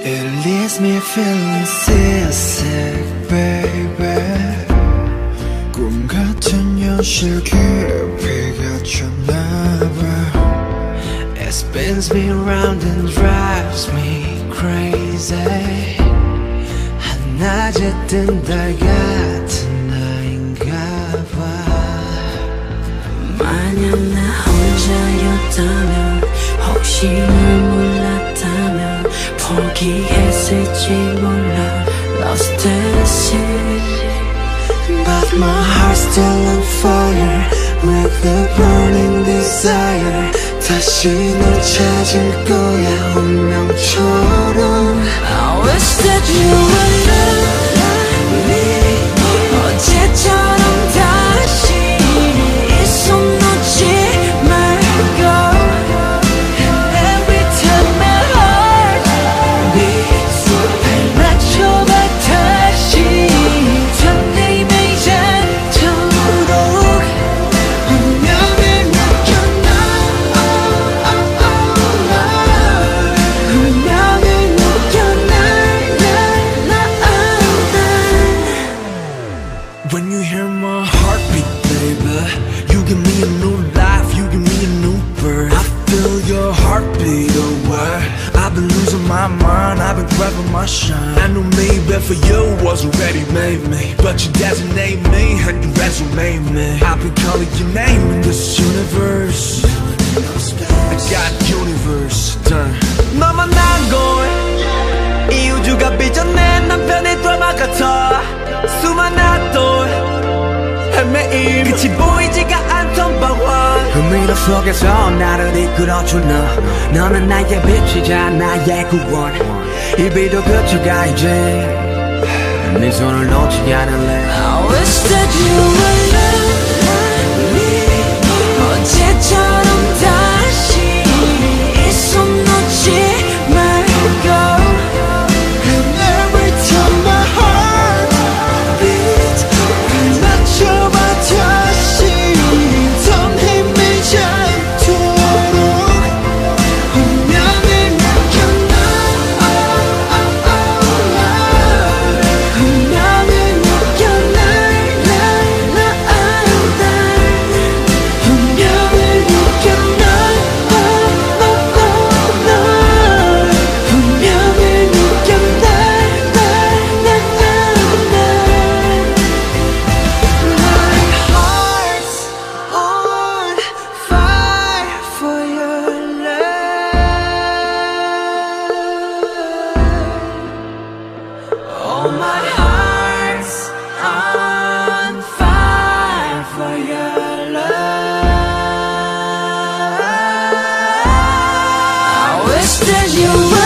It leaves me feeling seasick, baby 꿈 같은 현실 깊이가 쳤나봐 It spins me round and drives me crazy 한낮에 뜬 달 같은 나인가 봐 만약 나 혼자였다면 혹시 널 몰랐 다면 포기했을지 몰라 Lost at sea But my heart's still on fire With a burning desire 다시 널 찾을 거야 운명처럼 I wish that you When you hear my heartbeat, baby You give me a new life, you give me a new birth. I feel your heartbeat oh, away I've been losing my mind, I've been grabbing my shine. I knew maybe for you was already made me But you designate me and you resonate me. I've been calling your name in this universe. I got universe 헤매임 끝이 보이지가 않던 방황 그 미로 속에서 나를 이끌어준 너 너는 나의 빛이자 나의 구원. 이 비도 그쳐가 이제. 네 손을 놓지 않을래 I wish that you would Esteja